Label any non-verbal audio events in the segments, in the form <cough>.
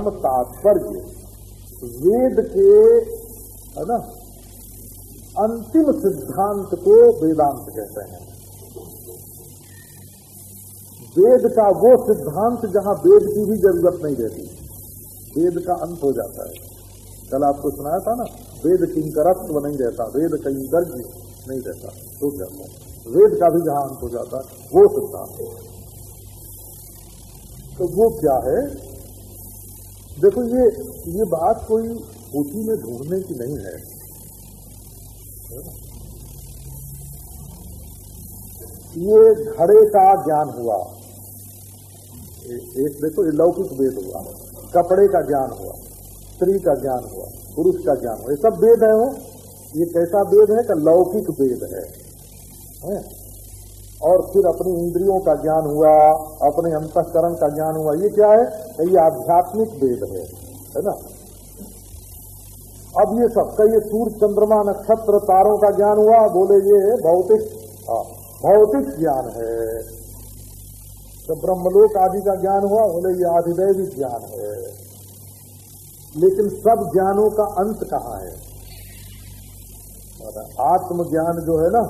परम तात्पर्य, वेद के, है ना, अंतिम सिद्धांत को वेदांत कहते हैं। वेद का वो सिद्धांत जहाँ वेद की भी ज़रूरत नहीं रहती, वेद का अंत हो जाता है। कल आपको सुनाया था ना, वेद किंकरत्व नहीं रहता, वेद किंकर्ज नहीं रहता, हो जाता है। वेद का भी जहाँ अंत हो जाता है वो सिद्धांत तो वो क्या है? देखो ये ये बात कोई पोथी में ढूँढने की नहीं है। ये घड़े का ज्ञान हुआ। एक देखो ये लौकिक वेद हुआ। कपड़े का ज्ञान हुआ। स्त्री का ज्ञान हुआ। पुरुष का ज्ञान हुआ। ये सब वेद है? वो ये कैसा वेद है कि लौकिक वेद है, है? और फिर अपनी इंद्रियों का ज्ञान हुआ अपने अंतकरण का ज्ञान हुआ। ये क्या है? ये आध्यात्मिक वेद है है ना? अब ये सबका ये सूर्य चंद्रमा नक्षत्र तारों का ज्ञान हुआ बोले ये भौतिक। हाँ, भौतिक ज्ञान है। तो ब्रह्मलोक आदि का ज्ञान हुआ बोले ये आधिदैविक ज्ञान है। लेकिन सब ज्ञानों का अंत कहाँ है? आत्मज्ञान जो है ना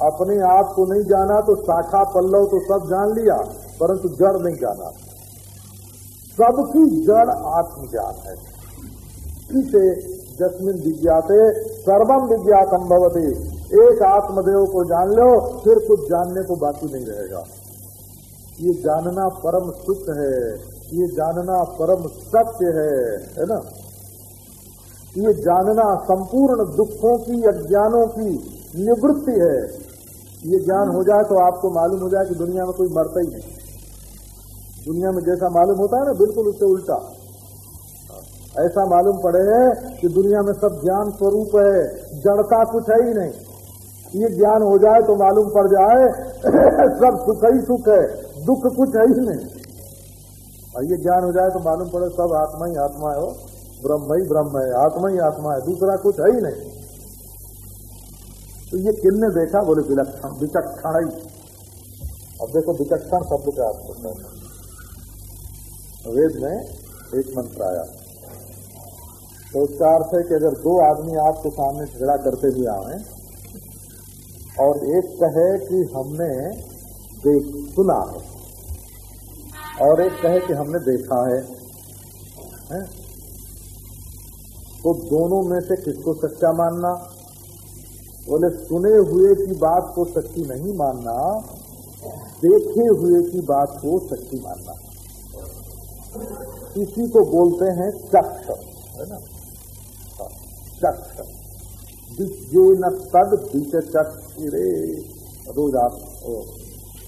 अपने आप को नहीं जाना तो शाखा पल्लव तो सब जान लिया, परंतु जड़ नहीं जाना। सबकी जड़ आत्मज्ञान है। इसे जस्मिन विज्ञाते सर्वम विज्ञातम भवती। एक आत्मदेव को जान लो, फिर कुछ जानने को बाकी नहीं रहेगा। ये जानना परम सुख है, ये जानना परम सत्य है है ना? ये जानना संपूर्ण दुखों की, अज्ञानों की निवृत्ति है। ये ज्ञान हो जाए तो आपको मालूम हो जाए कि दुनिया में कोई मरता ही नहीं। दुनिया में जैसा मालूम होता है ना, बिल्कुल उससे उल्टा। ऐसा मालूम पड़े है कि दुनिया में सब ज्ञान स्वरूप है, जड़ता कुछ है ही नहीं। ये ज्ञान हो जाए तो मालूम पड़ जाए, <laughs> सब सुख ही सुख है, दुख कुछ है ही नहीं। और ये ज्ञान हो जाए तो मालूम पड़े सब आत्मा ही आत्मा है ब्रह्म ही ब्रह्म है, आत्मा ही आत्मा है, दूसरा कुछ है ही नहीं। तो ये किन देखा बोले विलक्षण विचक्षण अब देखो विचक्षण शब्द का अर्थ होता है वेद में एक मंत्र आया। तो उसका अर्थ है कि अगर दो आदमी आपके सामने झगड़ा करते हुए आए और एक कहे कि हमने देख सुना है और एक कहे कि हमने देखा है, है? तो दोनों में से किसको सच्चा मानना? बोले, सुने हुए की बात को सच्ची नहीं मानना, देखे हुए की बात को सच्ची मानना। इसी को बोलते हैं चक्ष, है ना? चक्ष। विज्ञे न तद बीच चक्षिरे रोज आप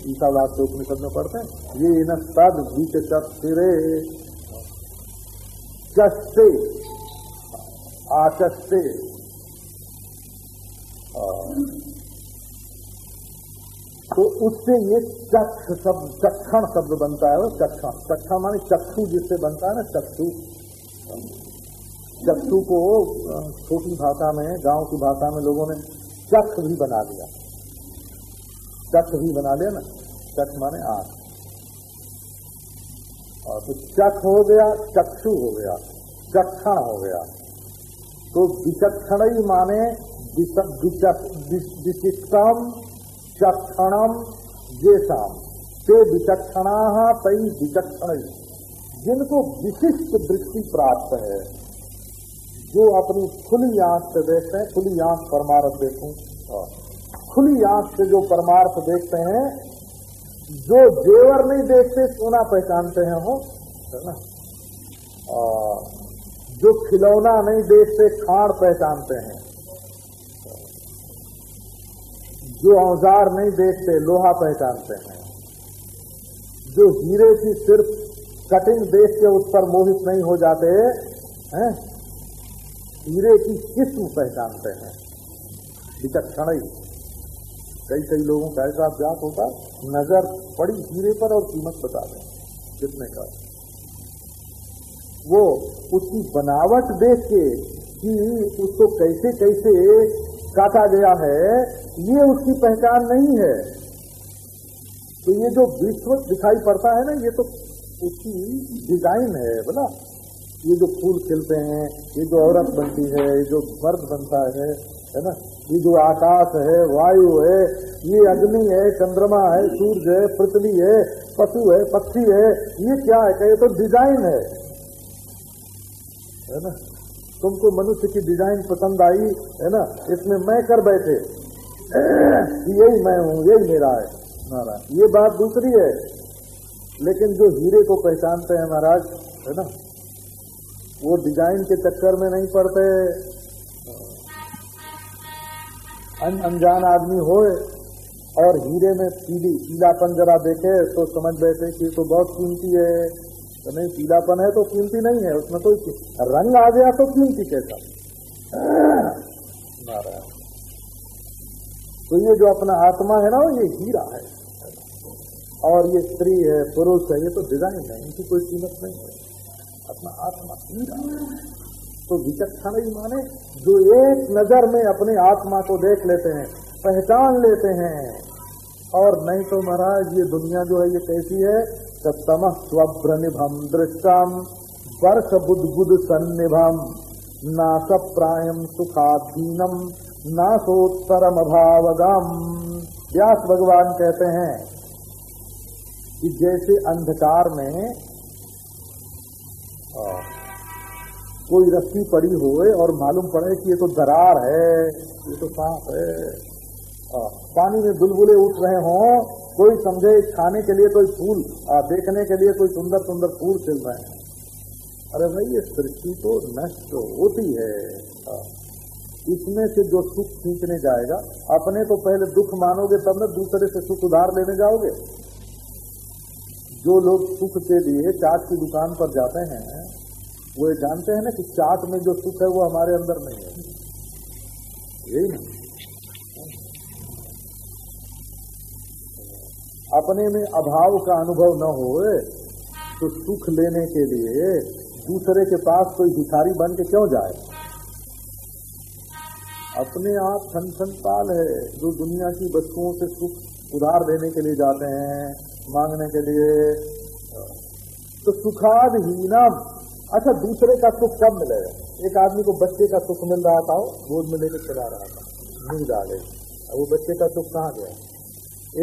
ईसावाद के उपनिषद में पढ़ते हैं, ये न तद बीच चक्षिरे चस्ते आचस्ते तो उससे ये चक्ष शब्द, चक्षण शब्द बनता है वो चक्षण। चक्षण माने चक्षु जिससे बनता है ना, चक्षु। चक्षु को छोटी भाषा में, गाँव की भाषा में लोगों ने चक्ष भी बना लिया। चक्ष भी बना लिया ना। चक्ष माने आँख और तो चक्ष हो गया, चक्षु हो गया, चक्षण हो गया। तो विचक्षण ही माने विशिष्टम चक्षणम जेसाम ते विचक्षणा तई विचक्षण। जिनको विशिष्ट दृष्टि प्राप्त है, जो अपनी खुली आँख से देखते हैं, खुली आँख परमार्थ देखूँ। खुली आँख से जो परमार्थ देखते हैं, जो जेवर नहीं देखते सोना पहचानते हैं वो, है ना? जो खिलौना नहीं देखते खाड़ पहचानते हैं। जो औज़ार नहीं देखते, लोहा पहचानते हैं। जो हीरे की सिर्फ़ कटिंग देख के उस पर मोहित नहीं हो जाते, हैं? हीरे की किस्म पहचानते हैं। विचक्षण ही कई कई लोगों का ऐसा अभ्यास होता, नज़र पड़ी हीरे पर और कीमत बता दें, कितने का। वो उसकी बनावट देख के कि उसको कैसे कैसे काटा गया है ये उसकी पहचान नहीं है। तो ये जो विश्व दिखाई पड़ता है ना, ये तो उसकी डिज़ाइन है, बोला। ये जो फूल खिलते हैं, ये जो औरत बनती है, ये जो मर्द बनता है है ना? ये जो आकाश है, वायु है, ये अग्नि है, चंद्रमा है, सूर्य है, पृथ्वी है, पशु है, पक्षी है, ये क्या है? क्या ये तो डिज़ाइन है। है ना? तुमको मनुष्य की डिज़ाइन पसंद आई, है ना? इसमें मैं कर बैठे। यही मैं हूँ यही मेरा है महाराज ये बात दूसरी है। लेकिन जो हीरे को पहचानते हैं महाराज है ना? वो डिज़ाइन के चक्कर में नहीं पड़ते। अन, अनजान आदमी हो और हीरे में पीली पीलापन जरा देखे तो समझ बैठे कि तो बहुत कीमती है। तो नहीं पीलापन है तो कीमती नहीं है उसमें कोई रंग आ गया तो कीमती कैसा? तो ये जो अपना आत्मा है ना, ये हीरा है। और ये स्त्री है, पुरुष है, ये तो डिज़ाइन है, इनकी कोई कीमत नहीं है। अपना आत्मा हीरा तो विचक्षण ही माने, जो एक नज़र में अपने आत्मा को देख लेते हैं, पहचान लेते हैं, और नहीं तो महाराज, ये दुनिया जो है, ये कैसी है? तम स्वभ्र निभम दृष्टम वर्ष बुद्ध बुद्ध सन्निभम नाश प्रायम सुखाधीनम नाशोत्तरम अभावगम व्यास भगवान कहते हैं कि जैसे अंधकार में कोई रस्सी पड़ी होए और मालूम पड़े कि ये तो दरार है ये तो सांप है पानी में बुलबुले उठ रहे हों कोई समझे खाने के लिए कोई फूल आ, देखने के लिए कोई सुंदर सुंदर फूल खिल रहे हैं। अरे भाई ये सृष्टि तो नष्ट होती है। आ, इसमें से जो सुख खींचने जाएगा, अपने तो पहले दुख मानोगे, तब न दूसरे से सुख उधार लेने जाओगे। जो लोग सुख के लिए चाट की दुकान पर जाते हैं, वो ये जानते हैं ना कि चाट में जो सुख है वो हमारे अंदर नहीं है। यही नहीं अपने में अभाव का अनुभव न हो तो सुख लेने के लिए दूसरे के पास कोई भिखारी बन के क्यों जाए? अपने आप छन छन है, जो दुनिया की वस्तुओं से सुख उधार देने के लिए जाते हैं, मांगने के लिए तो सुखादहीनम। अच्छा दूसरे का सुख कब मिलेगा एक आदमी को बच्चे का सुख मिल रहा था, गोद में लेकर चला रहा था, नींद आ गई। वो बच्चे का सुख कहाँ गया?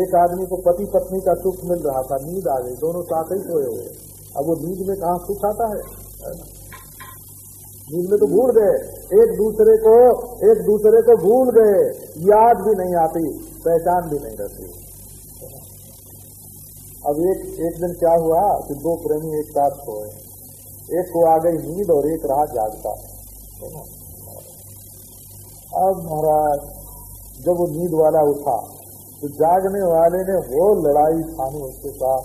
एक आदमी को पति पत्नी का सुख मिल रहा था, नींद आ गई, दोनों साथ ही सोए हुए। अब वो नींद में कहा सुख आता है? नींद में तो भूल गए। एक दूसरे को, एक दूसरे को भूल गए। याद भी नहीं आती, पहचान भी नहीं रहती। अब एक एक दिन क्या हुआ कि दो प्रेमी एक साथ सोए। एक को आ गई नींद और एक रहा जागता। अब महाराज, जब वो नींद वाला उठा तो जागने वाले ने वो लड़ाई थानी उसके साथ।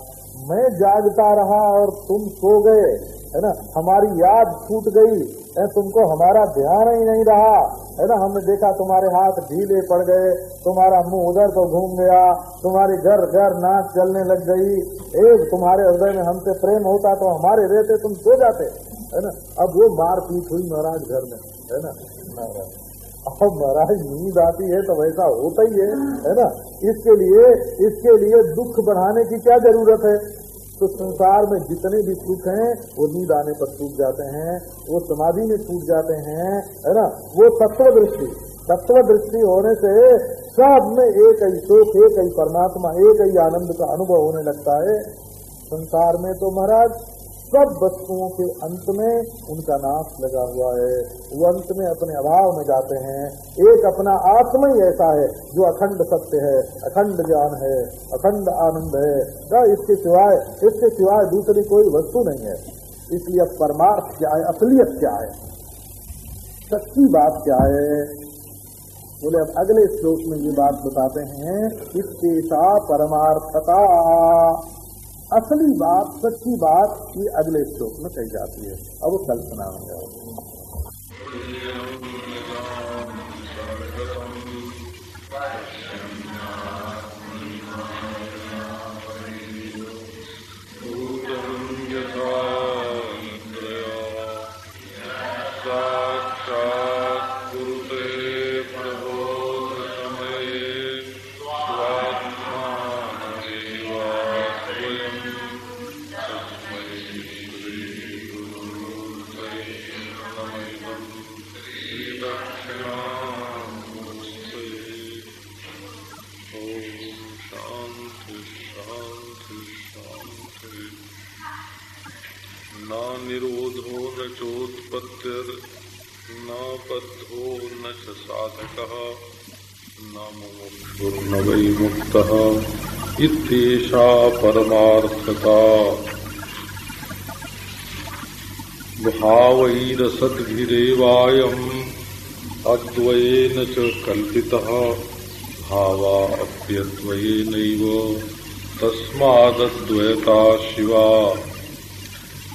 मैं जागता रहा और तुम सो गए। है ना? हमारी याद छूट गई, है, तुमको हमारा ध्यान ही नहीं रहा। है ना? हमने देखा तुम्हारे हाथ ढीले पड़ गए, तुम्हारा मुँह उधर तो घूम गया, तुम्हारी घर घर नाच चलने लग गई। एक तुम्हारे हृदय में हमसे प्रेम होता तो हमारे रहते, तुम सो जाते, है ना? अब वो मार पीट हुई महाराज घर में, है ना? अब महाराज नींद आती है तो वैसा होता ही है है ना? इसके लिए इसके लिए दुख बढ़ाने की क्या ज़रूरत है? तो संसार में जितने भी सुख हैं, वो नींद आने पर टूट जाते हैं, वो समाधि में टूट जाते हैं, है ना? वो तत्व दृष्टि तत्व दृष्टि होने से सब में एक ही सुख, एक ही परमात्मा, एक ही आनंद का अनुभव होने लगता है। संसार में तो महाराज सब वस्तुओं के अंत में उनका नाश लगा हुआ है। वो अंत में अपने अभाव में जाते हैं। एक अपना आत्मा ही ऐसा है जो अखंड सत्य है, अखंड ज्ञान है, अखंड आनंद है। तो इसके सिवाय इसके सिवाय दूसरी कोई वस्तु नहीं है। इसलिए परमार्थ क्या है, असलियत क्या है? सच्ची बात क्या है? बोले, अब अगले श्लोक में ये बात बताते हैं, इसके सा परमार्थता। असली बात, सच्ची बात ये अगले श्लोक में कही जाती है। अब कल्पना में न वै मुक्तः इत्येषा परमार्थता। भावैरसद्भिरेवायम् अद्वयेन च कल्पितः भावा अप्यद्वयेनैव तस्मादद्वयता शिवा।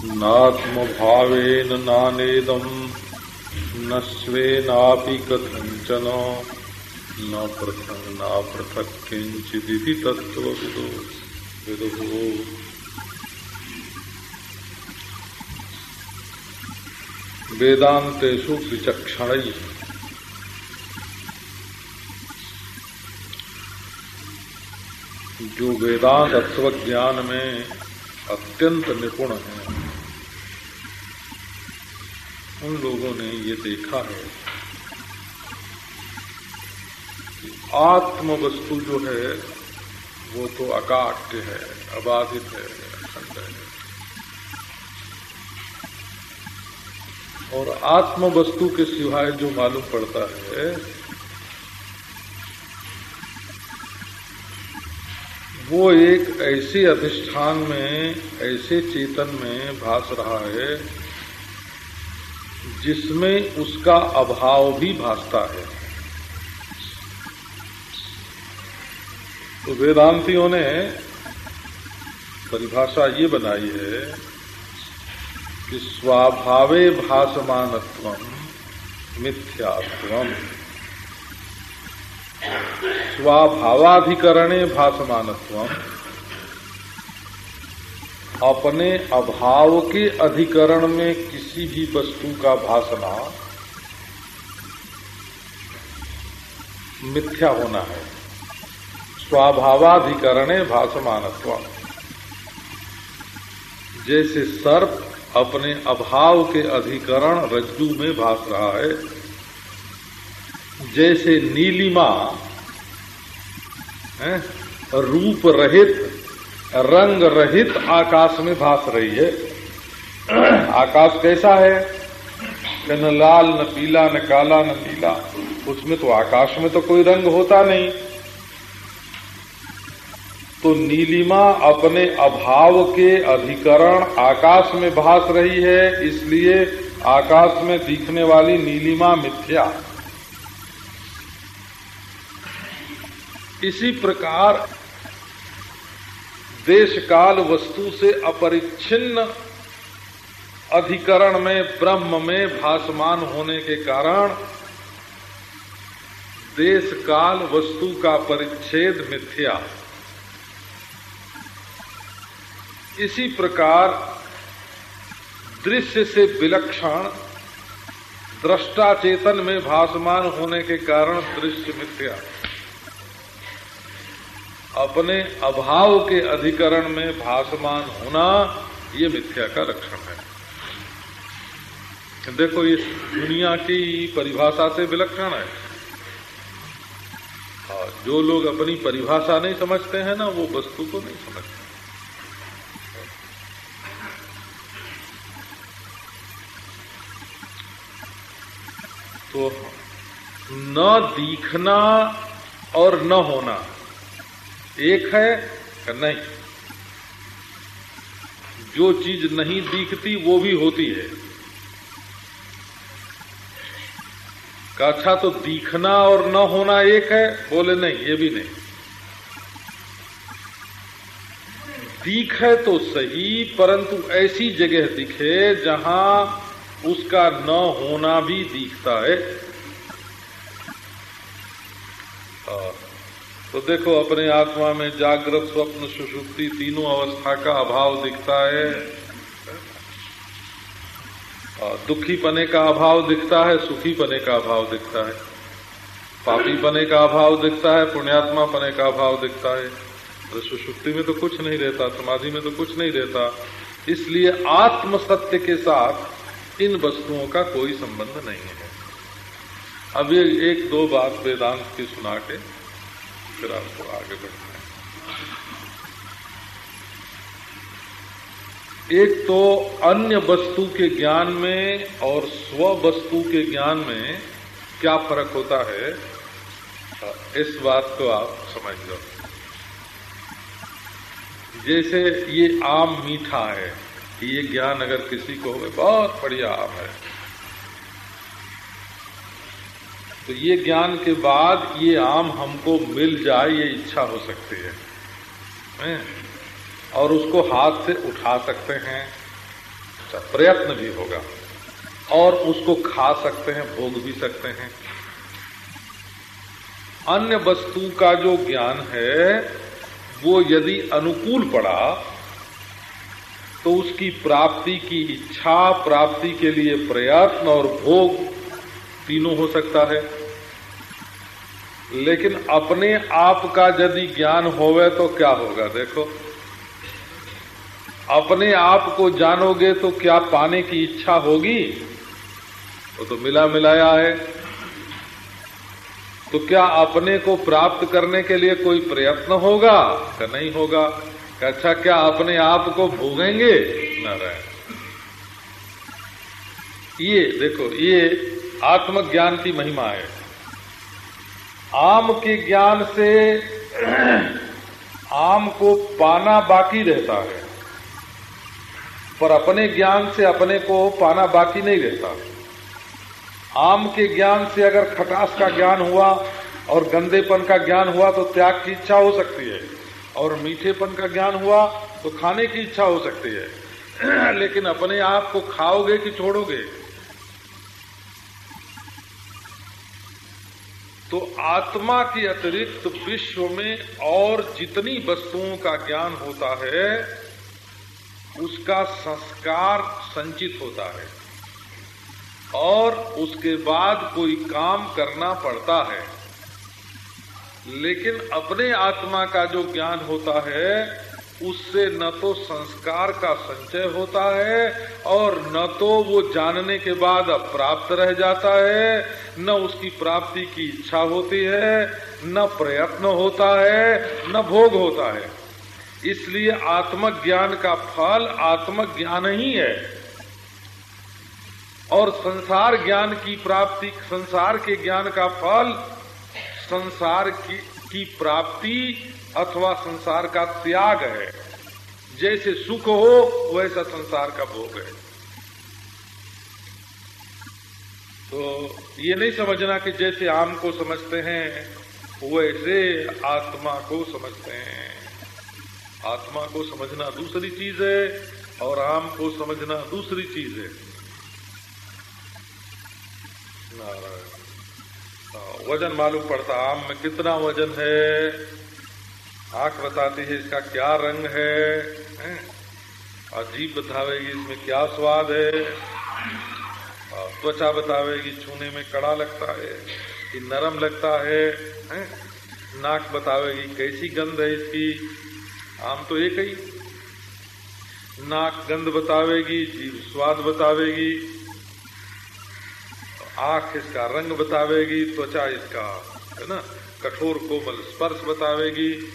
नात्मभावेन नानेदम् न स्वेनापि कथञ्चन। न पृथक् न पृथक् किञ्चिदिति तत्त्वविदो। विदो। वेदांतेषु विचक्षण। जो वेदांत तत्व ज्ञान में अत्यंत निपुण है, उन लोगों ने ये देखा है आत्म वस्तु जो है, वो तो अकाट्य है, अबाधित है अखंड है। और आत्म वस्तु के सिवाय जो मालूम पड़ता है, वो एक ऐसे अधिष्ठान में, ऐसे चेतन में भास रहा है, जिसमें उसका अभाव भी भासता है। तो वेदांतियों ने परिभाषा ये बनाई है कि स्वाभावे भासमानत्व मिथ्यात्व। स्वाभावाधिकरणे भासमानत्व। अपने अभाव के अधिकरण में किसी भी वस्तु का भासना मिथ्या होना है। स्वाभावाधिकरणे भासमानत्व जैसे सर्प अपने अभाव के अधिकरण रज्जू में भास रहा है जैसे नीलिमा है, रूप रहित रंग रहित आकाश में भास रही है। आकाश कैसा है? न लाल न पीला न काला न नीला। उसमें तो आकाश में तो कोई रंग होता नहीं। तो नीलिमा अपने अभाव के अधिकरण आकाश में भास रही है, इसलिए आकाश में दिखने वाली नीलिमा मिथ्या। इसी प्रकार देश काल वस्तु से अपरिच्छिन्न अधिकरण में, ब्रह्म में भासमान होने के कारण देश काल वस्तु का परिच्छेद मिथ्या। इसी प्रकार दृश्य से विलक्षण दृष्टा चेतन में भासमान होने के कारण दृश्य मिथ्या। अपने अभाव के अधिकरण में भासमान होना ये मिथ्या का लक्षण है। देखो ये दुनिया की परिभाषा से विलक्षण है। और जो लोग अपनी परिभाषा नहीं समझते हैं ना, वो वस्तु को नहीं समझते। तो न दिखना और न होना। एक है नहीं? जो चीज़ नहीं दिखती, वो भी होती है। का अच्छा तो दिखना और न होना एक है? बोले, नहीं, ये भी नहीं। दिख तो सही, परंतु ऐसी जगह दिखे जहाँ उसका न होना भी दिखता है। तो देखो, अपने आत्मा में जागृत स्वप्न सुषुप्ति तीनों अवस्था का अभाव दिखता है। दुखी पने का अभाव दिखता है सुखी पने का अभाव दिखता है। पापी पने का अभाव दिखता है पुण्यात्मा पने का अभाव दिखता है। तो सुषुप्ति में तो कुछ नहीं रहता, समाधि में तो कुछ नहीं रहता। इसलिए आत्म सत्य के साथ इन वस्तुओं का कोई संबंध नहीं है। अब ये एक दो बात वेदांत की सुना के फिर आपको आगे बढ़ना है। एक तो अन्य वस्तु के ज्ञान में और स्व वस्तु के ज्ञान में क्या फ़र्क होता है? इस बात को आप समझ लो जैसे ये आम मीठा है ये ज्ञान अगर किसी को हो, बहुत बढ़िया आम है। तो ये ज्ञान के बाद ये आम हमको मिल जाए, ये इच्छा हो सकती है। और उसको हाथ से उठा सकते हैं प्रयत्न भी होगा। और उसको खा सकते हैं, भोग भी सकते हैं। अन्य वस्तु का जो ज्ञान है, वो यदि अनुकूल पड़ा तो उसकी प्राप्ति की इच्छा, प्राप्ति के लिए प्रयत्न और भोग तीनों हो सकता है। लेकिन अपने आप का यदि ज्ञान होवे तो क्या होगा? देखो, अपने आप को जानोगे तो क्या पाने की इच्छा होगी? वो तो मिला मिलाया है। तो क्या अपने को प्राप्त करने के लिए कोई प्रयत्न होगा? क्या नहीं होगा? अच्छा क्या अपने आप को भोगेंगे? न रहे ये देखो, ये आत्मज्ञान की महिमा है। आम के ज्ञान से <clears throat> आम को पाना बाकी रहता है, पर अपने ज्ञान से अपने को पाना बाकी नहीं रहता। आम के ज्ञान से अगर खटास का ज्ञान हुआ और गंदेपन का ज्ञान हुआ तो त्याग की इच्छा हो सकती है। और मीठेपन का ज्ञान हुआ तो खाने की इच्छा हो सकती है। <clears throat> लेकिन अपने आप को खाओगे कि छोड़ोगे? तो आत्मा के अतिरिक्त विश्व में और जितनी वस्तुओं का ज्ञान होता है, उसका संस्कार संचित होता है। और उसके बाद कोई काम करना पड़ता है। लेकिन अपने आत्मा का जो ज्ञान होता है, उससे न तो संस्कार का संचय होता है और न तो वो जानने के बाद प्राप्त रह जाता है। न उसकी प्राप्ति की इच्छा होती है, न प्रयत्न होता है, न भोग होता है। इसलिए आत्मज्ञान का फल आत्मज्ञान ही है। और संसार ज्ञान की प्राप्ति, संसार के ज्ञान का फल संसार की, की प्राप्ति अथवा संसार का त्याग है। जैसे सुख हो वैसा संसार का भोग है। तो ये नहीं समझना कि जैसे आम को समझते हैं वैसे आत्मा को समझते हैं। आत्मा को समझना दूसरी चीज़ है और आम को समझना दूसरी चीज़ है। नारायण। वज़न मालूम पड़ता आम में कितना वज़न है? आँख बताती है इसका क्या रंग है, है? जीभ बतावेगी इसमें क्या स्वाद है? त्वचा बतावेगी छूने में कड़ा लगता है कि नरम लगता है, है? नाक बतावेगी कैसी गंध है इसकी? आम तो एक ही। नाक गंध बतावेगी जीव स्वाद बतावेगी। आँख इसका रंग बतावेगी, त्वचा इसका, है ना? कठोर कोमल स्पर्श बतावेगी।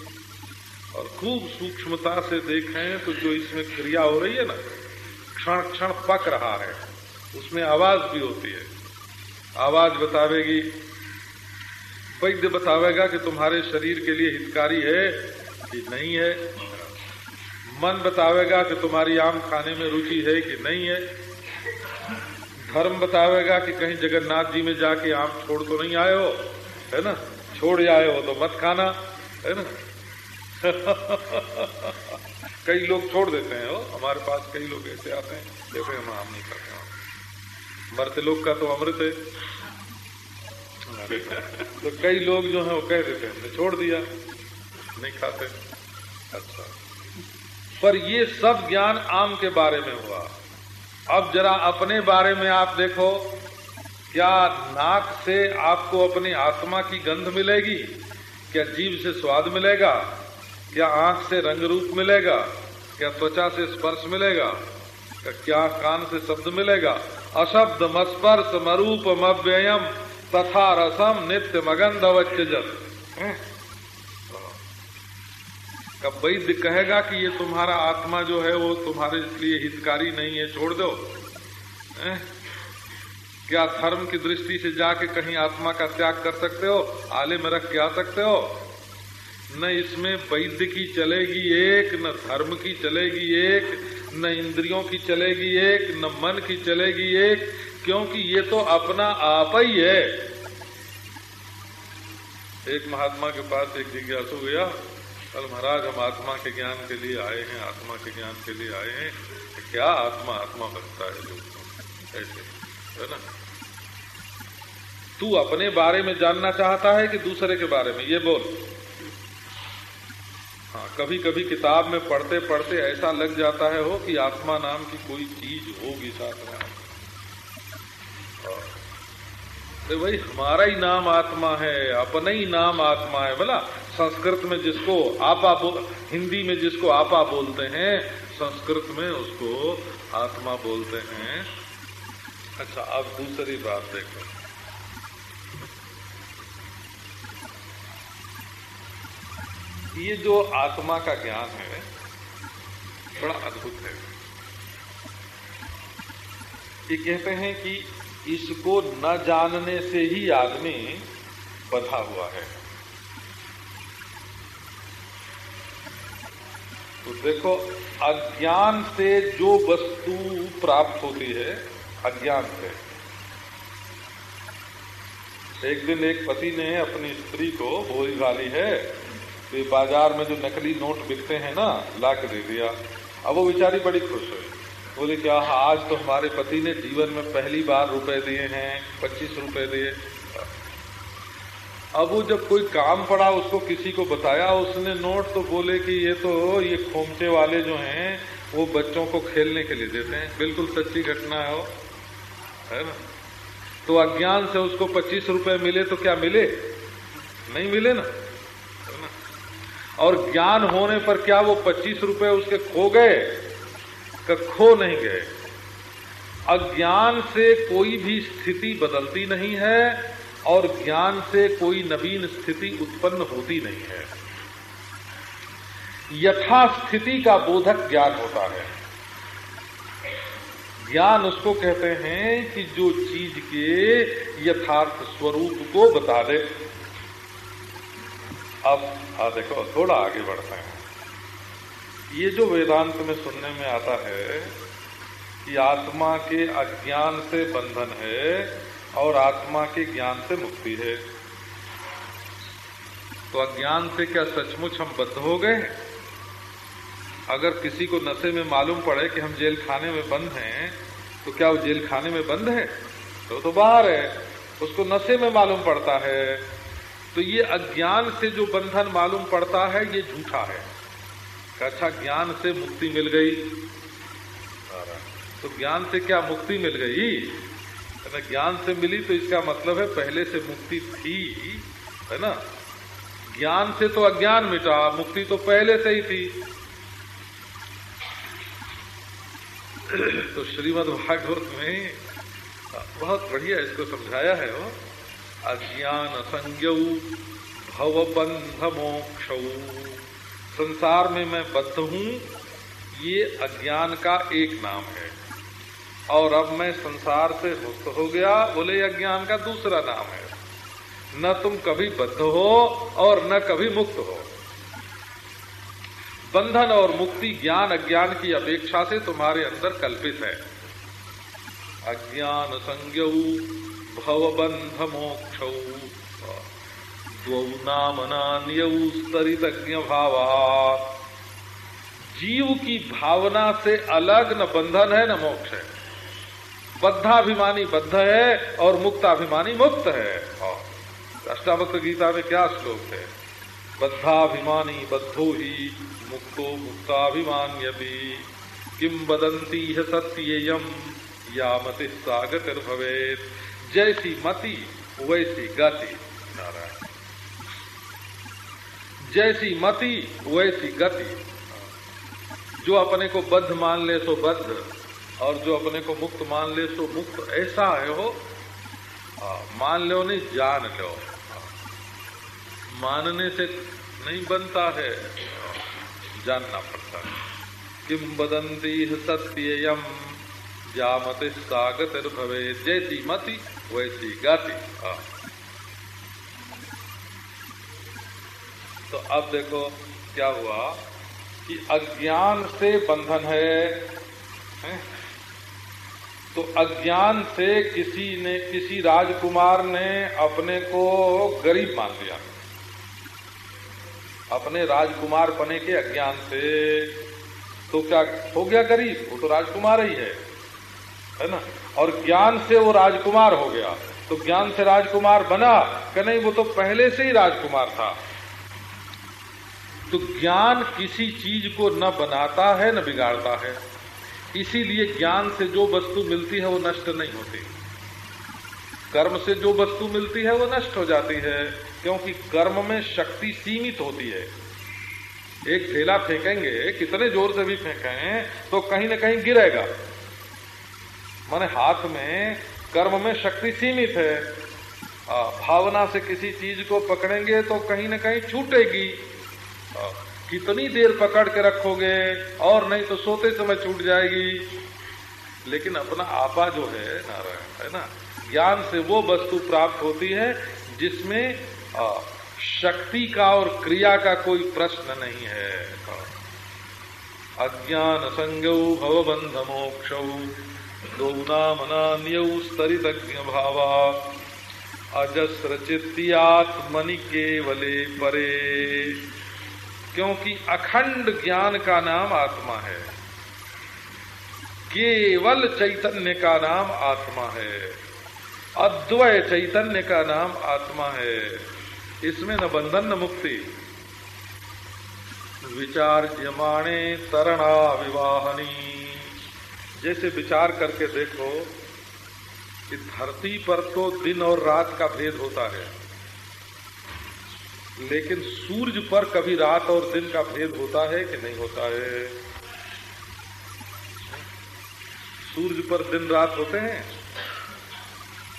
और खूब सूक्ष्मता से देखें तो जो इसमें क्रिया हो रही है ना, क्षण क्षण पक रहा है। उसमें आवाज़ भी होती है। आवाज़ बतावेगी। वैद्य बतावेगा कि तुम्हारे शरीर के लिए हितकारी है कि नहीं है? मन बतावेगा कि तुम्हारी आम खाने में रुचि है कि नहीं है? धर्म बतावेगा कि कहीं जगन्नाथ जी में जाके आम छोड़ तो नहीं आए हो, है ना? छोड़ आए हो तो मत खाना, है ना? <laughs> कई लोग छोड़ देते हैं, हो। हमारे पास कई लोग ऐसे आते हैं, देखो हम आम नहीं खाते मरते लोग का तो अमृत है। <laughs> तो कई लोग जो है वो कह देते हैं, हमने छोड़ दिया, नहीं खाते। अच्छा। पर ये सब ज्ञान आम के बारे में हुआ। अब जरा अपने बारे में आप देखो, क्या नाक से आपको अपनी आत्मा की गंध मिलेगी? क्या जीव से स्वाद मिलेगा? क्या आँख से रंग रूप मिलेगा? क्या त्वचा से स्पर्श मिलेगा? क्या कान से शब्द मिलेगा? अशब्द मस्पर्श मरूप मव्ययम तथा रसम नित्य मगंध अवच्य कब वैद्य कहेगा कि ये तुम्हारा आत्मा जो है वो तुम्हारे लिए हितकारी नहीं है, छोड़ दो। है? क्या धर्म की दृष्टि से जाके कहीं आत्मा का त्याग कर सकते हो? आले में रख के आ सकते हो? न इसमें वैद्य की चलेगी एक, न धर्म की चलेगी एक, न इंद्रियों की चलेगी एक, न मन की चलेगी एक, क्योंकि ये तो अपना आप ही है। एक महात्मा के पास एक जिज्ञासु गया कल महाराज हम आत्मा के ज्ञान के लिए आए हैं, आत्मा के ज्ञान के लिए आए हैं क्या आत्मा आत्मा बनता है जो ऐसे, है ना? तू अपने बारे में जानना चाहता है कि दूसरे के बारे में? ये बोल। हाँ कभी कभी किताब में पढ़ते पढ़ते ऐसा लग जाता है हो कि आत्मा नाम की कोई चीज़ होगी साथ में। भाई, हमारा ही नाम आत्मा है, अपना ही नाम आत्मा है, बोला? संस्कृत में जिसको आपा बोल, हिंदी में जिसको आपा बोलते हैं, संस्कृत में उसको आत्मा बोलते हैं। अच्छा अब दूसरी बात देखो। ये जो आत्मा का ज्ञान है, बड़ा अद्भुत है। ये कहते हैं कि इसको न जानने से ही आदमी बधा हुआ है। तो देखो, अज्ञान से जो वस्तु प्राप्त होती है, अज्ञान से। एक दिन एक पति ने अपनी स्त्री को बोली गाली है तो बाज़ार में जो नकली नोट बिकते हैं ना ला के दे दिया। अब वो बेचारी बड़ी खुश हुई। बोले क्या आज तो हमारे पति ने जीवन में पहली बार रुपए दिए हैं, पच्चीस रुपए दिए। अब वो जब कोई काम पड़ा, उसको किसी को बताया, उसने नोट तो बोले कि ये तो ये खोमचे वाले जो हैं, वो बच्चों को खेलने के लिए देते हैं। बिल्कुल सच्ची घटना है वो। है ना? तो अज्ञान से उसको पच्चीस रुपए मिले तो क्या मिले? नहीं मिले ना? और ज्ञान होने पर क्या वो पच्चीस रुपए उसके खो गए? खो नहीं गए। अज्ञान से कोई भी स्थिति बदलती नहीं है। और ज्ञान से कोई नवीन स्थिति उत्पन्न होती नहीं है। यथा स्थिति का बोधक ज्ञान होता है। ज्ञान उसको कहते हैं कि जो चीज़ के यथार्थ स्वरूप को बता दे। अब आ देखो, थोड़ा आगे बढ़ते हैं। ये जो वेदांत में सुनने में आता है कि आत्मा के अज्ञान से बंधन है और आत्मा के ज्ञान से मुक्ति है। तो अज्ञान से क्या सचमुच हम बद्ध हो गए अगर किसी को नशे में मालूम पड़े कि हम जेल खाने में बंद हैं तो क्या वो जेल खाने में बंद है? तो तो बाहर है। उसको नशे में मालूम पड़ता है। तो ये अज्ञान से जो बंधन मालूम पड़ता है, ये झूठा है। अच्छा ज्ञान से मुक्ति मिल गई। तो ज्ञान से क्या मुक्ति मिल गई? है ज्ञान से मिली तो इसका मतलब है पहले से मुक्ति थी, है ना? ज्ञान से तो अज्ञान मिटा, मुक्ति तो पहले से ही थी। <clears throat> तो श्रीमद भागवत में, बहुत बढ़िया इसको समझाया है वो। अज्ञान संज्ञ भवबंध मोक्ष संसार में मैं बद्ध हूँ, ये अज्ञान का एक नाम है। और अब मैं संसार से मुक्त हो गया। बोले अज्ञान का दूसरा नाम है। न तुम कभी बद्ध हो और न कभी मुक्त हो। बंधन और मुक्ति ज्ञान अज्ञान की अपेक्षा से तुम्हारे अंदर कल्पित है। अज्ञान संज्ञ भवबंध मोक्ष द्वौ नामनान्यस्तरितज्ञ भावा जीव की भावना से अलग न बंधन है, न मोक्ष है। बद्धाभिमानी बद्ध है और मुक्ताभिमानी मुक्त है। अष्टावक्र गीता में क्या श्लोक है? बद्धाभिमानी बद्धो ही, मुक्तो मुक्ताभिमान्य भी किम बदंती है सत्ययम या मति सागत भवेत जैसी मति, वैसी गति। नारायण। जैसी मति, वैसी गति। जो अपने को बद्ध मान ले, सो बद्ध। और जो अपने को मुक्त मान ले सो मुक्त ऐसा है हो आ, मान लो नहीं जान लो। मानने से नहीं बनता है। जानना पड़ता है। किम बदंती सत्ययम? जामति सागत भवे जैसी मति वैसी गाती। हाँ तो अब देखो क्या हुआ कि अज्ञान से बंधन है, है? तो अज्ञान से किसी ने, किसी राजकुमार ने अपने को गरीब मान लिया। अपने राजकुमार बने के अज्ञान से तो क्या हो गया गरीब? वो तो राजकुमार ही है है ना? और ज्ञान से वो राजकुमार हो गया तो ज्ञान से राजकुमार बना, कि नहीं, वो तो पहले से ही राजकुमार था। तो ज्ञान किसी चीज़ को न बनाता है, न बिगाड़ता है। इसीलिए ज्ञान से जो वस्तु मिलती है वो नष्ट नहीं होती। कर्म से जो वस्तु मिलती है वो नष्ट हो जाती है, क्योंकि कर्म में शक्ति सीमित होती है। एक ढेला फेंकेंगे, कितने ज़ोर से भी फेंकें तो कहीं ना कहीं गिरेगा। माने हाथ में कर्म में शक्ति सीमित है। भावना से किसी चीज़ को पकड़ेंगे तो कहीं ना कहीं छूटेगी। कितनी देर पकड़ के रखोगे, और नहीं तो सोते समय छूट जाएगी। लेकिन अपना आपा जो है, नारायण, है ना? ज्ञान से वो वस्तु प्राप्त होती है, जिसमें शक्ति का और क्रिया का कोई प्रश्न नहीं है। अज्ञान संज्ञ भवबंध मोक्ष दो नामनान्यौ स्तरित भावा। अजस्र चित्तियात्मनि केवले परे। क्योंकि अखंड ज्ञान का नाम आत्मा है। केवल चैतन्य का नाम आत्मा है। अद्वय चैतन्य का नाम आत्मा है। इसमें न बंधन, न मुक्ति। विचार जमाने तरणा विवाहनी जैसे विचार करके देखो कि धरती पर तो दिन और रात का भेद होता है। लेकिन सूरज पर कभी रात और दिन का भेद होता है कि नहीं होता है? सूरज पर दिन रात होते हैं।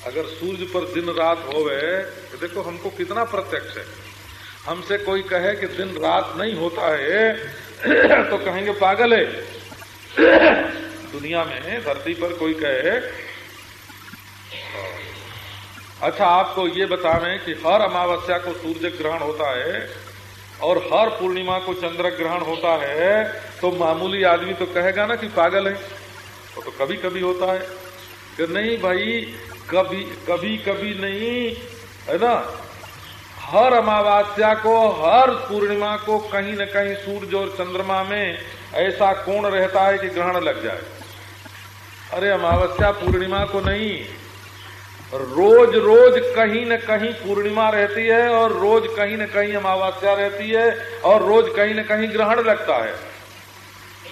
अगर सूरज पर दिन रात होवे तो देखो हमको कितना प्रत्यक्ष है। हमसे कोई कहे कि दिन रात नहीं होता है तो कहेंगे पागल है। दुनिया में धरती पर कोई कहे अच्छा आपको ये बता बतावें कि हर अमावस्या को सूर्य ग्रहण होता है और हर पूर्णिमा को चंद्र ग्रहण होता है तो मामूली आदमी तो कहेगा ना कि पागल है। वो तो कभी कभी होता है। कि नहीं भाई, कभी कभी कभी नहीं, है ना? हर अमावस्या को, हर पूर्णिमा को कहीं न कहीं सूर्य और चंद्रमा में ऐसा कोण रहता है कि ग्रहण लग जाए। अरे, अमावस्या पूर्णिमा को नहीं। रोज रोज कहीं न कहीं पूर्णिमा रहती है और रोज कहीं न कहीं अमावस्या रहती है और रोज कहीं न कहीं ग्रहण लगता है।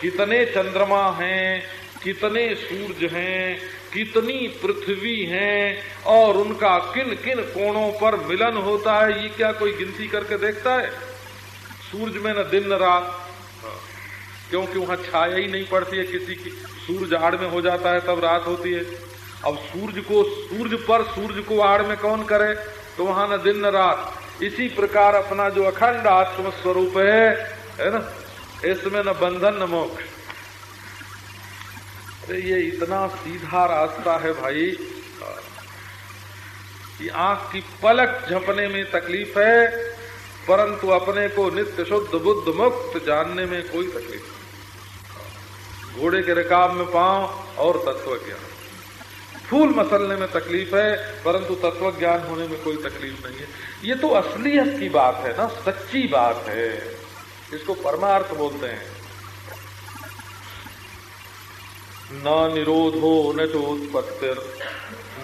कितने चंद्रमा हैं, कितने सूरज हैं, कितनी पृथ्वी हैं और उनका किन किन कोणों पर मिलन होता है, ये क्या कोई गिनती करके देखता है? सूरज में न दिन न रात। क्योंकि वहाँ छाया ही नहीं पड़ती है, किसी की सूरज आड़ में हो जाता है, तब रात होती है। अब सूर्य को सूर्य पर सूर्य को आड़ में कौन करे? तो वहाँ न दिन न रात। इसी प्रकार अपना जो अखंड आत्म स्वरूप है है ना? इसमें न बंधन, न मोक्ष। ये इतना सीधा रास्ता है भाई। कि आँख की पलक झपने में तकलीफ़ है, परंतु अपने को नित्य शुद्ध, बुद्ध मुक्त जानने में कोई तकलीफ़ नहीं। घोड़े के रिकाब में पाँव और तत्व ज्ञान। फूल मसलने में तकलीफ़ है, परंतु तत्व ज्ञान होने में कोई तकलीफ़ नहीं है। ये तो असलियत की बात है ना, सच्ची बात है। इसको परमार्थ बोलते हैं। न निरोधो न चोत्पत्तिर,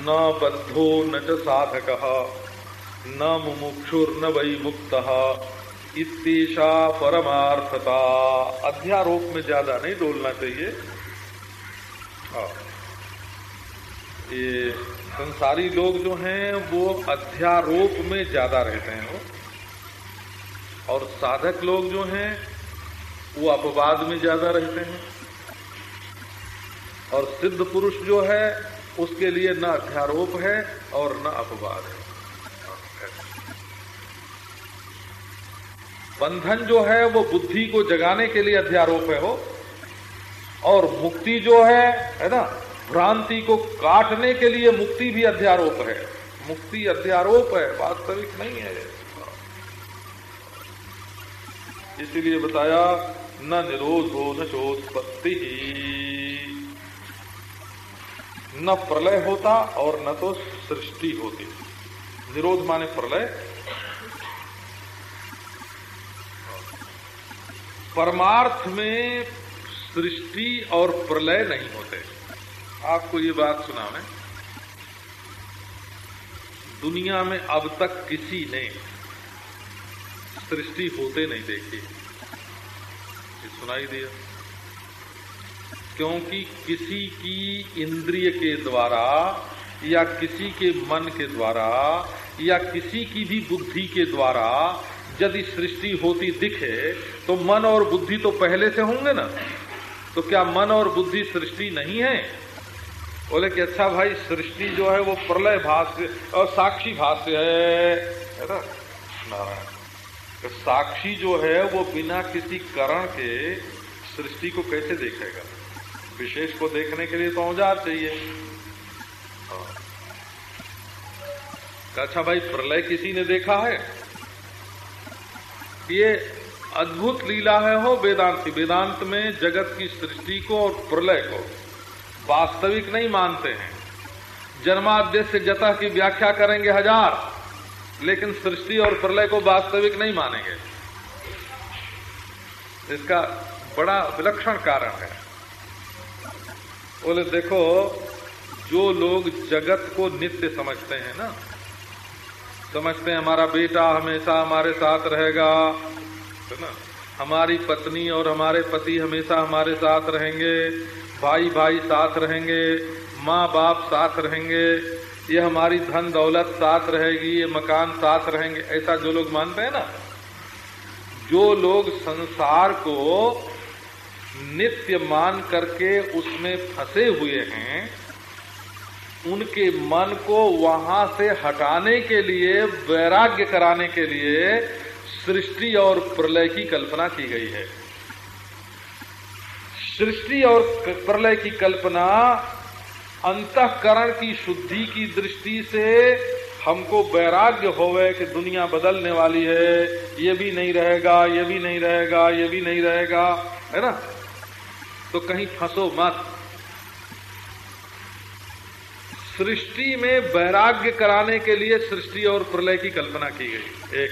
न बद्धो न च साधक, न मुमुक्षुर न वही मुक्त। इतना परमार्थता। अध्यारोप में ज़्यादा नहीं डोलना चाहिए। हाँ। ये संसारी लोग जो हैं, वो अध्यारोप में ज़्यादा रहते हैं वो। और साधक लोग जो हैं, वो अपवाद में ज़्यादा रहते हैं। और सिद्ध पुरुष जो है, उसके लिए न अध्यारोप है और न अपवाद है। बंधन जो है, वो बुद्धि को जगाने के लिए अध्यारोप है हो और मुक्ति जो है है ना भ्रांति को काटने के लिए मुक्ति भी अध्यारोप है। मुक्ति अध्यारोप है, वास्तविक नहीं है। इसीलिए बताया, न निरोधो न चोत्पत्ति। न प्रलय होता और न तो सृष्टि होती। निरोध माने प्रलय। परमार्थ में सृष्टि और प्रलय नहीं होते। आपको ये बात सुना मैं दुनिया में अब तक किसी ने सृष्टि होते नहीं देखी। ये सुनाई दिया। क्योंकि किसी की इंद्रिय के द्वारा या किसी के मन के द्वारा या किसी की भी बुद्धि के द्वारा यदि सृष्टि होती दिखे तो मन और बुद्धि तो पहले से होंगे ना। तो क्या मन और बुद्धि सृष्टि नहीं है? बोले कि अच्छा भाई, सृष्टि जो है वो प्रलय भाष्य और साक्षी भाष्य है। ना? नारायण। तो साक्षी जो है वो बिना किसी करण के सृष्टि को कैसे देखेगा? विशेष को देखने के लिए तो औज़ार चाहिए। हाँ। अच्छा भाई, प्रलय किसी ने देखा है? ये अद्भुत लीला है हो वेदांत। वेदांत में जगत की सृष्टि को और प्रलय को। वास्तविक नहीं मानते हैं। जन्माद्य से जता की व्याख्या करेंगे हज़ार, लेकिन सृष्टि और प्रलय को वास्तविक नहीं मानेंगे। इसका बड़ा विलक्षण कारण है। बोले, देखो, जो लोग जगत को नित्य समझते हैं ना, समझते हैं, हमारा बेटा हमेशा हमारे साथ रहेगा, है ना? हमारी पत्नी और हमारे पति हमेशा हमारे साथ रहेंगे भाई भाई साथ रहेंगे माँ बाप साथ रहेंगे ये हमारी धन दौलत साथ रहेगी, ये मकान साथ रहेंगे, ऐसा जो लोग मानते हैं ना, जो लोग संसार को नित्य मान करके उसमें फंसे हुए हैं, उनके मन को वहाँ से हटाने के लिए, वैराग्य कराने के लिए सृष्टि और प्रलय की कल्पना की गई है। सृष्टि और प्रलय की कल्पना, अंतकरण की शुद्धि की दृष्टि से हमको वैराग्य होवे कि दुनिया बदलने वाली है। ये भी नहीं रहेगा, ये भी नहीं रहेगा, ये भी नहीं रहेगा, है ना? तो कहीं फंसो मत। सृष्टि में वैराग्य कराने के लिए सृष्टि और प्रलय की कल्पना की गई। एक।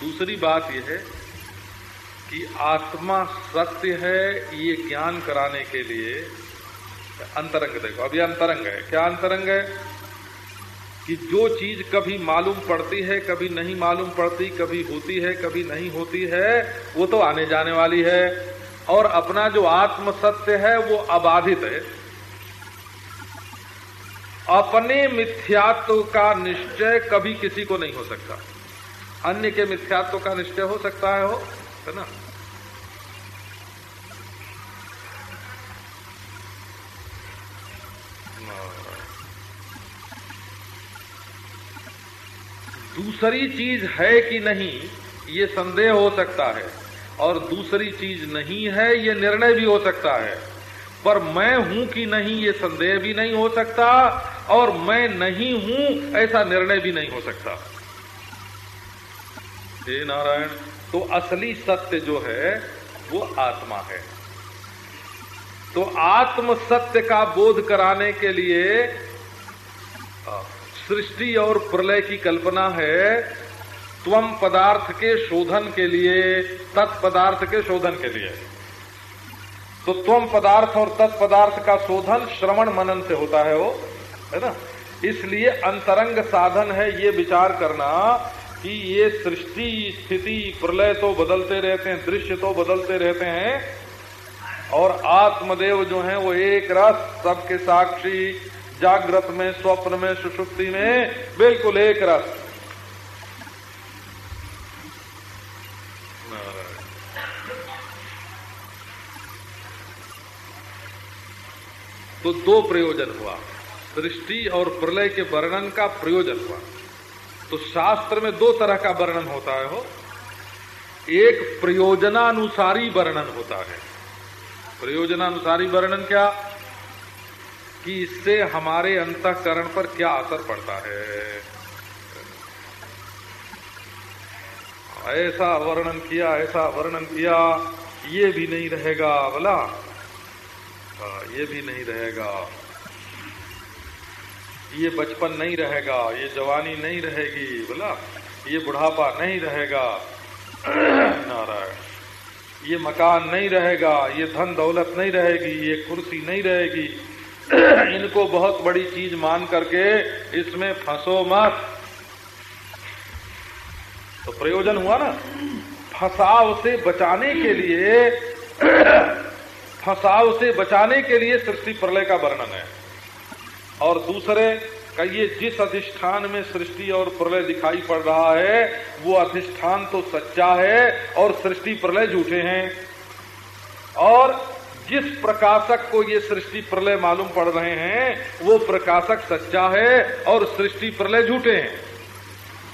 दूसरी बात यह है कि आत्मा सत्य है, ये ज्ञान कराने के लिए, अंतरंग देखो, अभी अंतरंग है। क्या अंतरंग है? कि जो चीज़ कभी मालूम पड़ती है, कभी नहीं मालूम पड़ती, कभी होती है, कभी नहीं होती है, वो तो आने जाने वाली है। और अपना जो आत्म सत्य है, वो अबाधित है। अपने मिथ्यात्व का निश्चय कभी किसी को नहीं हो सकता। अन्य के मिथ्यात्व का निश्चय हो सकता है हो है ना। दूसरी चीज़ है कि नहीं, ये संदेह हो सकता है, और दूसरी चीज़ नहीं है, ये निर्णय भी हो सकता है। पर मैं हूँ कि नहीं, ये संदेह भी नहीं हो सकता, और मैं नहीं हूँ, ऐसा निर्णय भी नहीं हो सकता। हे नारायण तो असली सत्य जो है, वो आत्मा है। तो आत्म सत्य का बोध कराने के लिए सृष्टि और प्रलय की कल्पना है त्वम पदार्थ के शोधन के लिए तत्पदार्थ के शोधन के लिए। तो त्वम पदार्थ और तत्पदार्थ का शोधन श्रवण मनन से होता है वो, है ना? इसलिए अंतरंग साधन है ये विचार करना कि ये सृष्टि, स्थिति, प्रलय तो बदलते रहते हैं, दृश्य तो बदलते रहते हैं, और आत्मदेव जो है वो एक रस, सबके साक्षी, जागृत में, स्वप्न में, सुषुप्ति में, बिल्कुल एक रस। तो दो प्रयोजन हुआ, सृष्टि और प्रलय के वर्णन का प्रयोजन हुआ। तो शास्त्र में दो तरह का वर्णन होता है हो एक प्रयोजनानुसारी वर्णन होता है। प्रयोजनानुसारी वर्णन क्या? कि इससे हमारे अंतकरण पर क्या असर पड़ता है। ऐसा वर्णन किया ऐसा वर्णन किया ये भी नहीं रहेगा बोला। हाँ, ये भी नहीं रहेगा। ये बचपन नहीं रहेगा, ये जवानी नहीं रहेगी, बोला? ये बुढ़ापा नहीं रहेगा। <clears throat> नारायण, ये मकान नहीं रहेगा, ये धन दौलत नहीं रहेगी, ये कुर्सी नहीं रहेगी। <clears throat> इनको बहुत बड़ी चीज़ मान करके इसमें फंसो मत। तो प्रयोजन हुआ ना? फसाव से बचाने के लिए, <clears throat> फसाव से बचाने के लिए सृष्टि प्रलय का वर्णन है। और दूसरे कहिए जिस अधिष्ठान में सृष्टि और प्रलय दिखाई पड़ रहा है वो अधिष्ठान तो सच्चा है और सृष्टि प्रलय झूठे हैं। और जिस प्रकाशक को ये सृष्टि प्रलय मालूम पड़ रहे हैं वो प्रकाशक सच्चा है और सृष्टि प्रलय झूठे हैं।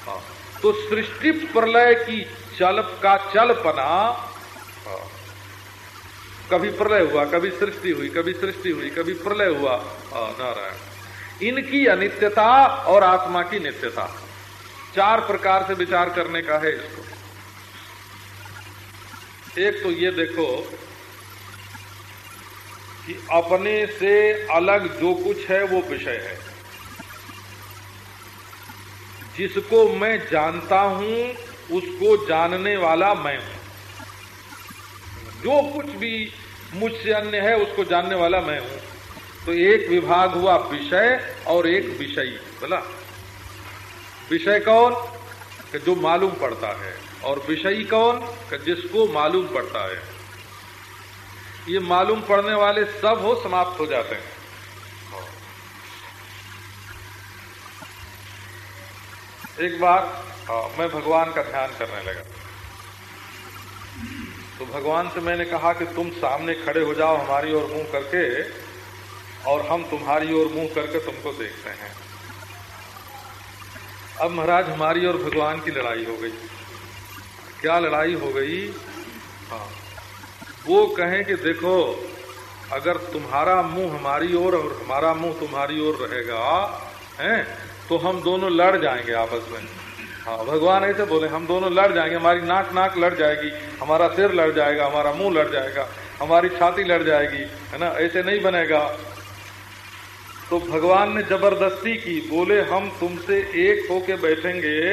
हाँ, तो सृष्टि प्रलय की चल का चलपना हाँ, कभी प्रलय हुआ कभी सृष्टि हुई कभी सृष्टि हुई कभी प्रलय हुआ। हाँ, नारायण। इनकी अनित्यता और आत्मा की नित्यता। चार प्रकार से विचार करने का है इसको। एक तो ये देखो कि अपने से अलग जो कुछ है, वो विषय है। जिसको मैं जानता हूँ, उसको जानने वाला मैं हूँ। जो कुछ भी मुझसे अन्य है, उसको जानने वाला मैं हूँ। तो एक विभाग हुआ विषय और एक विषयी बोला। विषय कौन? कि जो मालूम पड़ता है। और विषयी कौन? कि जिसको मालूम पड़ता है। ये मालूम पड़ने वाले सब हो समाप्त हो जाते हैं। एक बार हाँ, मैं भगवान का ध्यान करने लगा। तो भगवान से मैंने कहा कि तुम सामने खड़े हो जाओ हमारी ओर मुँह करके। और हम तुम्हारी ओर मुँह करके तुमको देखते हैं। अब महाराज, हमारी और भगवान की लड़ाई हो गई। क्या लड़ाई हो गई? हाँ। वो कहें कि देखो, अगर तुम्हारा मुँह हमारी ओर और हमारा मुँह तुम्हारी ओर रहेगा, हैं तो हम दोनों लड़ जाएँगे आपस में। हाँ भगवान ऐसे बोले, हम दोनों लड़ जाएँगे, हमारी नाक नाक लड़ जाएगी, हमारा सिर लड़ जाएगा, हमारा मुँह लड़ जाएगा, हमारी छाती लड़ जाएगी, है ना? ऐसे नहीं बनेगा। तो भगवान ने ज़बरदस्ती की, बोले, हम तुमसे एक होके बैठेंगे,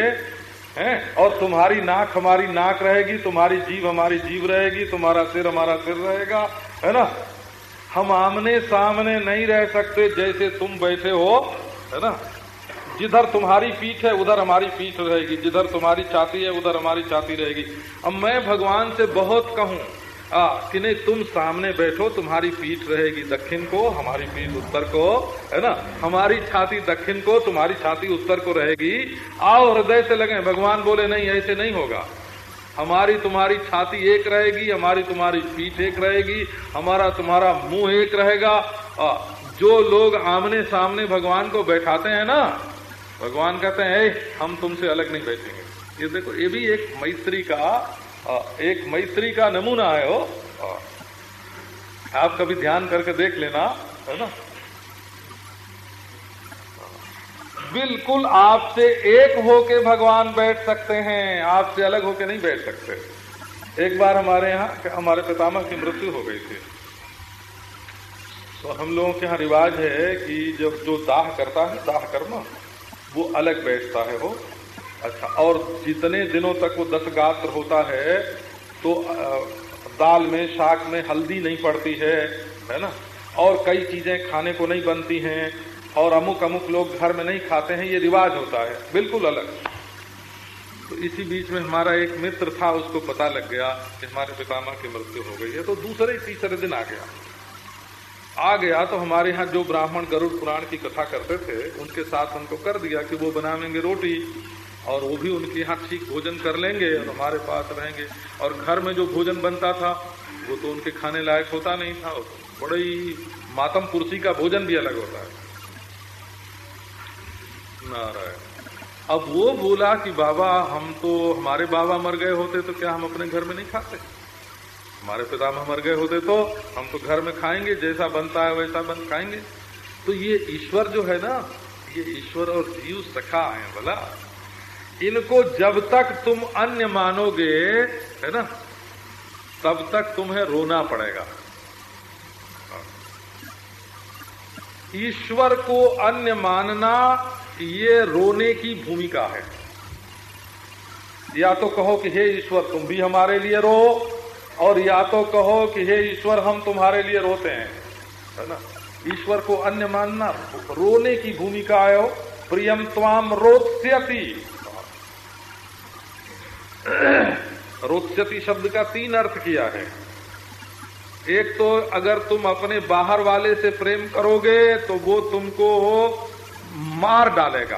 हैं? और तुम्हारी नाक हमारी नाक रहेगी, तुम्हारी जीव हमारी जीव रहेगी, तुम्हारा सिर हमारा सिर रहेगा, है ना? हम आमने सामने नहीं रह सकते जैसे तुम बैठे हो, है ना? जिधर तुम्हारी पीठ है, उधर हमारी पीठ रहेगी, जिधर तुम्हारी छाती है, उधर हमारी छाती रहेगी। अब मैं भगवान से बहुत कहूँ आ, कि नहीं तुम सामने बैठो तुम्हारी पीठ रहेगी दक्षिण को हमारी पीठ उत्तर को है ना? हमारी छाती दक्षिण को तुम्हारी छाती उत्तर को रहेगी। आओ हृदय से लगे भगवान बोले नहीं ऐसे नहीं होगा। हमारी तुम्हारी छाती एक रहेगी हमारी तुम्हारी पीठ एक रहेगी हमारा तुम्हारा मुँह एक रहेगा। आ, जो लोग आमने सामने भगवान को बैठाते हैं ना भगवान कहते हैं हम तुमसे अलग नहीं बैठेंगे। ये देखो ये भी एक मैत्री का एक मैत्री का नमूना है वो। आप कभी ध्यान करके देख लेना, है ना? बिल्कुल आपसे एक होके भगवान बैठ सकते हैं, आपसे अलग होके नहीं बैठ सकते। एक बार हमारे यहाँ, हमारे पितामह की मृत्यु हो गई थी। तो हम लोगों के यहाँ रिवाज है कि जब जो दाह करता है, दाह कर्म, वो अलग बैठता है वो। अच्छा और जितने दिनों तक वो दस गात्र होता है तो दाल में, शाक में हल्दी नहीं पड़ती है है ना? और कई चीज़ें खाने को नहीं बनती हैं, और अमुक अमुक लोग घर में नहीं खाते हैं, ये रिवाज होता है, बिल्कुल अलग। तो इसी बीच में हमारा एक मित्र था, उसको पता लग गया कि हमारे पितामह की मृत्यु हो गई है तो दूसरे तीसरे दिन आ गया। आ गया तो हमारे यहाँ जो ब्राह्मण गरुड़ पुराण की कथा करते थे, उनके साथ उनको कर दिया कि वो बनावेंगे रोटी। और वो भी उनके यहाँ ठीक भोजन कर लेंगे और हमारे पास रहेंगे। और घर में जो भोजन बनता था, वो तो उनके खाने लायक होता नहीं था। बड़े ही मातम पुरुषी का भोजन भी अलग होता है। नारायण। अब वो बोला कि, बाबा, हम तो हमारे बाबा मर गए होते तो क्या हम अपने घर में नहीं खाते? हमारे पिता मर गए होते तो हम तो घर में खाएँगे, जैसा बनता है वैसा बन खाएँगे। तो ये ईश्वर जो है ना, ये ईश्वर और जीव सखा है बोला इनको जब तक तुम अन्य मानोगे, है ना, तब तक तुम्हें रोना पड़ेगा। ईश्वर को अन्य मानना ये रोने की भूमिका है। या तो कहो कि हे ईश्वर, तुम भी हमारे लिए रो, और या तो कहो कि हे ईश्वर, हम तुम्हारे लिए रोते हैं, है ना। ईश्वर को अन्य मानना, रोने की भूमिका है प्रियम त्वाम रोत्स्यति। रोत्स्यति शब्द का तीन अर्थ किया है। एक तो अगर तुम अपने बाहर वाले से प्रेम करोगे तो वो तुमको मार डालेगा।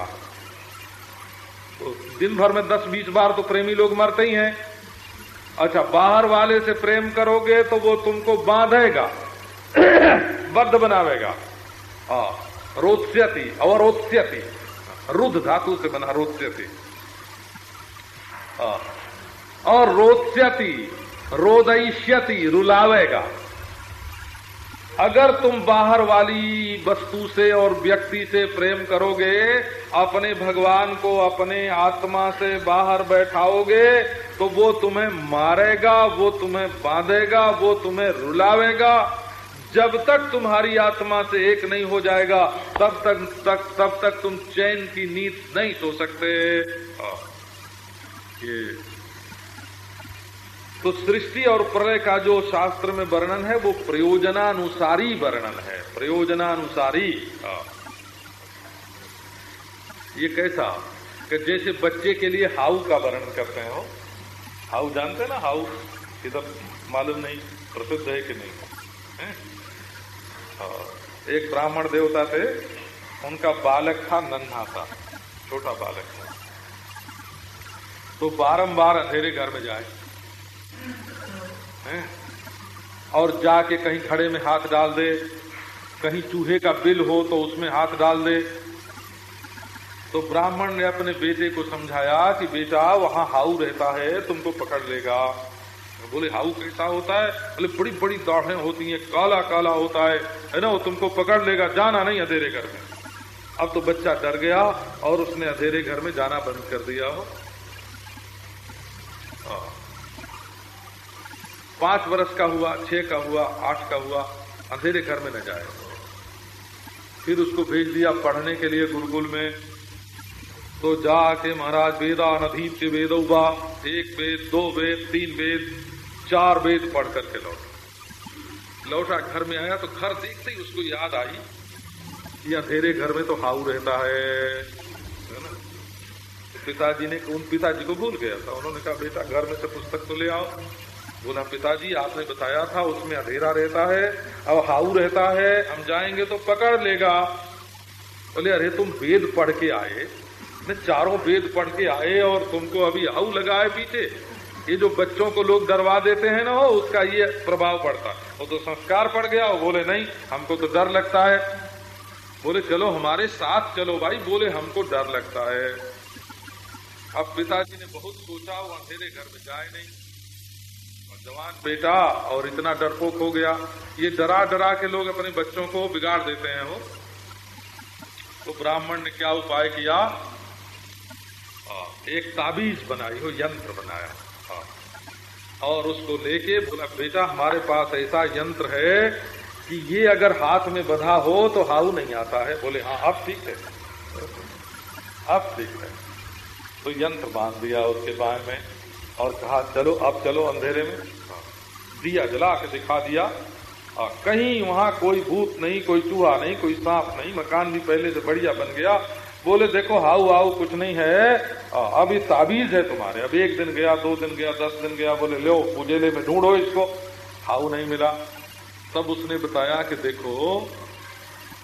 तो दिन भर में दस बीस बार तो प्रेमी लोग मरते ही हैं। अच्छा बाहर वाले से प्रेम करोगे तो वो तुमको बांधेगा, बद्ध बनावेगा। हाँ रोत्स्यति, अवरोत्स्यति, रुद्ध धातु से बना रोत्स्यति। हाँ। और रोत्स्यति रोदयिष्यति रुलावेगा अगर तुम बाहर वाली वस्तु से और व्यक्ति से प्रेम करोगे, अपने भगवान को अपने आत्मा से बाहर बैठाओगे तो वो तुम्हें मारेगा, वो तुम्हें बांधेगा, वो तुम्हें रुलावेगा जब तक तुम्हारी आत्मा से एक नहीं हो जाएगा, तब तक तक, तब तक तुम चैन की नींद नहीं सो सकते। ये तो सृष्टि और प्रलय का जो शास्त्र में वर्णन है, वो प्रयोजनानुसारी वर्णन है। प्रयोजनानुसारी हाँ। ये कैसा? कि जैसे बच्चे के लिए हाउ का वर्णन करते हो हाउ जानते हैं ना हाउ? इधर मालूम नहीं, प्रसिद्ध है कि नहीं? है? हाँ। एक ब्राह्मण देवता थे, उनका बालक था, नन्हा था छोटा बालक था। तो बारंबार अंधेरे घर में जाए। और जाके कहीं खड़े में हाथ डाल दे। कहीं चूहे का बिल हो तो उसमें हाथ डाल दे। तो ब्राह्मण ने अपने बेटे को समझाया कि, बेटा, वहाँ हाउ रहता है, तुमको पकड़ लेगा। बोले हाउ कैसा होता है? बोले, बड़ी बड़ी दाढ़ें होती हैं, काला काला होता है है ना? वो तुमको पकड़ लेगा, जाना नहीं अंधेरे घर में। अब तो बच्चा डर गया और उसने अंधेरे घर में जाना बंद कर दिया। हाँ। पाँच वर्ष का हुआ, छह का हुआ, आठ का हुआ, अंधेरे घर में न जाए। फिर उसको भेज दिया पढ़ने के लिए गुरुकुल में। तो जाके महाराज, वेदा नदीप वेद उबा एक वेद, दो वेद, तीन वेद, चार वेद पढ़ करके लौटा। लौटा घर में आया तो घर देखते ही उसको याद आई कि अंधेरे घर में तो हाउ रहता है ना? पिताजी ने, उन पिताजी को भूल गया था। उन्होंने कहा, बेटा, घर में से पुस्तक तो ले आओ। बोला, पिताजी, आपने बताया था, उसमें अंधेरा रहता है, अब हाउ रहता है, हम जाएँगे तो पकड़ लेगा। बोले, अरे, तुम वेद पढ़ के आए ने चारों वेद पढ़ के आए और तुमको अभी हाउ लगा है पीछे। ये जो बच्चों को लोग डरवा देते हैं ना उसका ये प्रभाव पड़ता है। वो तो संस्कार पड़ गया, वो बोले, नहीं, हमको तो डर लगता है। बोले, चलो, हमारे साथ चलो भाई। बोले, हमको डर लगता है। अब पिताजी ने बहुत सोचा, वो अंधेरे घर में जाए नहीं। जवान बेटा, और इतना डरपोक हो गया। ये डरा डरा के लोग अपने बच्चों को बिगाड़ देते हैं वो। तो ब्राह्मण ने क्या उपाय किया? एक ताबीज बनाई हो यंत्र बनाया। और उसको लेके बोला, बेटा, हमारे पास ऐसा यंत्र है कि ये अगर हाथ में बधा हो तो हाउ नहीं आता है? बोले हाँ अब ठीक है। अब ठीक है। तो यंत्र बाँध दिया उसके बाएँ में। और कहा, चलो, अब चलो अंधेरे में। दिया, जला के दिखा दिया। और कहीं वहाँ कोई भूत नहीं, कोई चूहा नहीं, कोई सांप नहीं, मकान भी पहले से बढ़िया बन गया। बोले, देखो हाउ हाउ कुछ नहीं है। अब ये ताबीज है तुम्हारे। अब एक दिन गया, दो दिन गया, दस दिन गया। बोले, लो उजेले में ढूंढो इसको। हाउ नहीं मिला। तब उसने बताया कि देखो,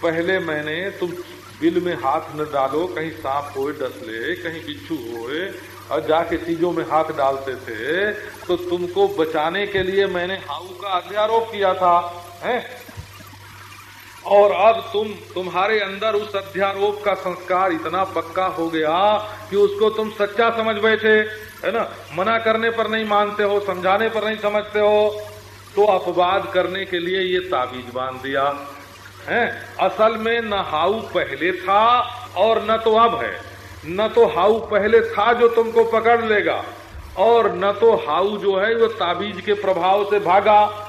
पहले मैंने तुम बिल में हाथ न डालो, कहीं सांप हो डसले कहीं बिच्छू होए और जाके चीज़ों में हाथ डालते थे तो तुमको बचाने के लिए मैंने हाउ का अध्यारोप किया था, है? और अब तुम, तुम्हारे अंदर उस अध्यारोप का संस्कार इतना पक्का हो गया कि उसको तुम सच्चा समझ बैठे है ना? मना करने पर नहीं मानते हो, समझाने पर नहीं समझते हो तो अपवाद करने के लिए ये ताबीज बाँध दिया, है? असल में न हाउ पहले था और न तो अब है। न तो हाउ पहले था जो तुमको पकड़ लेगा, और न तो हाउ जो है, वो ताबीज के प्रभाव से भागा।